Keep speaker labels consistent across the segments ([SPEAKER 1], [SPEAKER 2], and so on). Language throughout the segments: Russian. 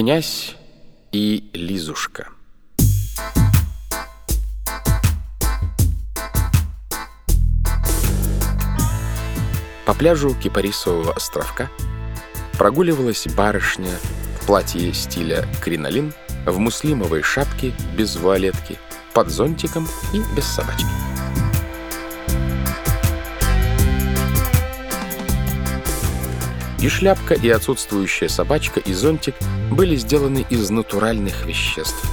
[SPEAKER 1] Князь и Лизушка По пляжу Кипарисового островка прогуливалась барышня в платье стиля кринолин, в муслимовой шапке без вуалетки, под зонтиком и без собачки. И шляпка, и отсутствующая собачка, и зонтик были сделаны из натуральных веществ.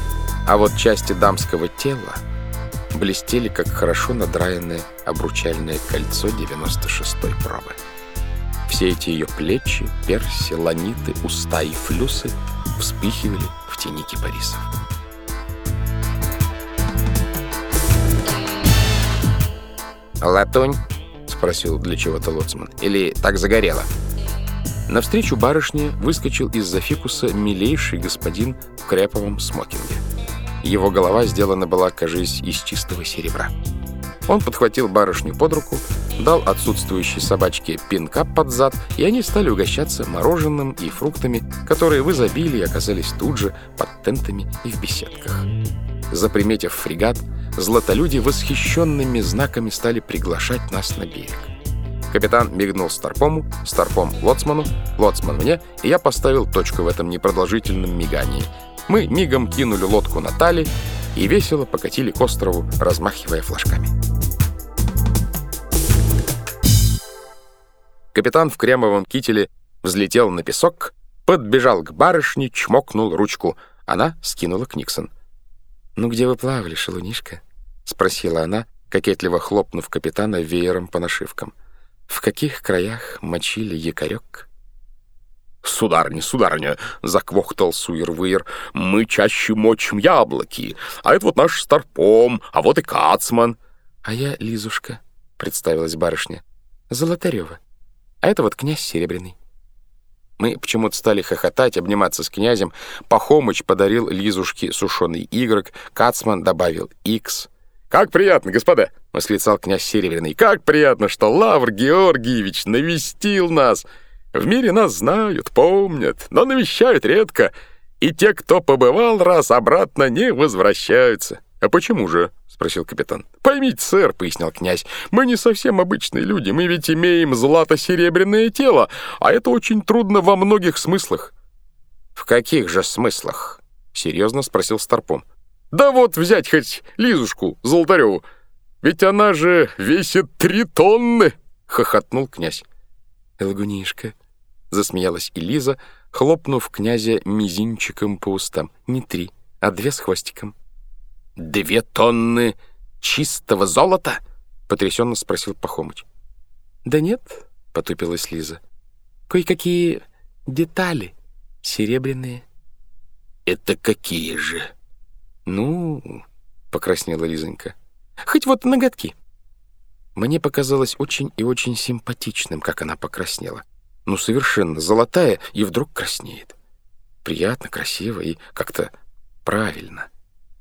[SPEAKER 1] А вот части дамского тела блестели, как хорошо надраенное обручальное кольцо 96-й пробы. Все эти ее плечи, перси, ланиты, уста и флюсы вспыхивали в тени кипарисов.
[SPEAKER 2] «Латунь?» — спросил для чего-то лоцман. «Или так загорело?»
[SPEAKER 1] Навстречу барышне выскочил из-за фикуса милейший господин в креповом смокинге. Его голова сделана была, кажись, из чистого серебра. Он подхватил барышню под руку, дал отсутствующей собачке пинка под зад, и они стали угощаться мороженым и фруктами, которые в изобилии оказались тут же под тентами и в беседках. Заприметив фрегат, златолюди восхищенными знаками стали приглашать нас на берег. Капитан мигнул Старпому, Старпом — Лоцману, Лоцман — мне, и я поставил точку в этом непродолжительном мигании. Мы мигом кинули лодку на тали и весело покатили к острову, размахивая флажками. Капитан в кремовом кителе взлетел на песок, подбежал к барышне, чмокнул ручку. Она скинула к Никсон. «Ну где вы плавали, шалунишка?» — спросила она, кокетливо хлопнув капитана веером по нашивкам. — в каких краях мочили якорек?
[SPEAKER 3] «Сударыня, сударыня!» — заквохтал Суир-Выир. «Мы чаще мочим яблоки, а это вот наш Старпом, а вот и Кацман».
[SPEAKER 1] «А я Лизушка», — представилась барышня. «Золотарева. А это вот князь Серебряный». Мы почему-то стали хохотать, обниматься с князем. Пахомыч подарил Лизушке сушеный игрок, Кацман добавил «икс».
[SPEAKER 3] «Как приятно, господа!» — восклицал князь Серебряный. «Как приятно, что Лавр Георгиевич навестил нас! В мире нас знают, помнят, но навещают редко, и те, кто побывал раз, обратно не возвращаются». «А почему же?» — спросил капитан. «Поймите, сэр», — пояснил князь, — «мы не совсем обычные люди, мы ведь имеем злато-серебряное тело, а это очень трудно во многих смыслах».
[SPEAKER 2] «В каких же смыслах?» — серьезно спросил Старпом.
[SPEAKER 3] Да вот взять хоть Лизушку Золотареву. Ведь она же весит три тонны!» — хохотнул князь.
[SPEAKER 1] «Лгунишка!» — засмеялась и Лиза, хлопнув князя мизинчиком по устам. «Не три, а две с хвостиком».
[SPEAKER 2] «Две тонны чистого золота?» — потрясенно спросил Пахомыч.
[SPEAKER 1] «Да нет», — потупилась Лиза. «Кое-какие детали серебряные».
[SPEAKER 2] «Это какие же?»
[SPEAKER 1] «Ну...» — покраснела Лизонька. «Хоть вот ноготки». Мне показалось очень и очень симпатичным, как она покраснела. Ну, совершенно золотая и вдруг краснеет. Приятно, красиво и как-то правильно.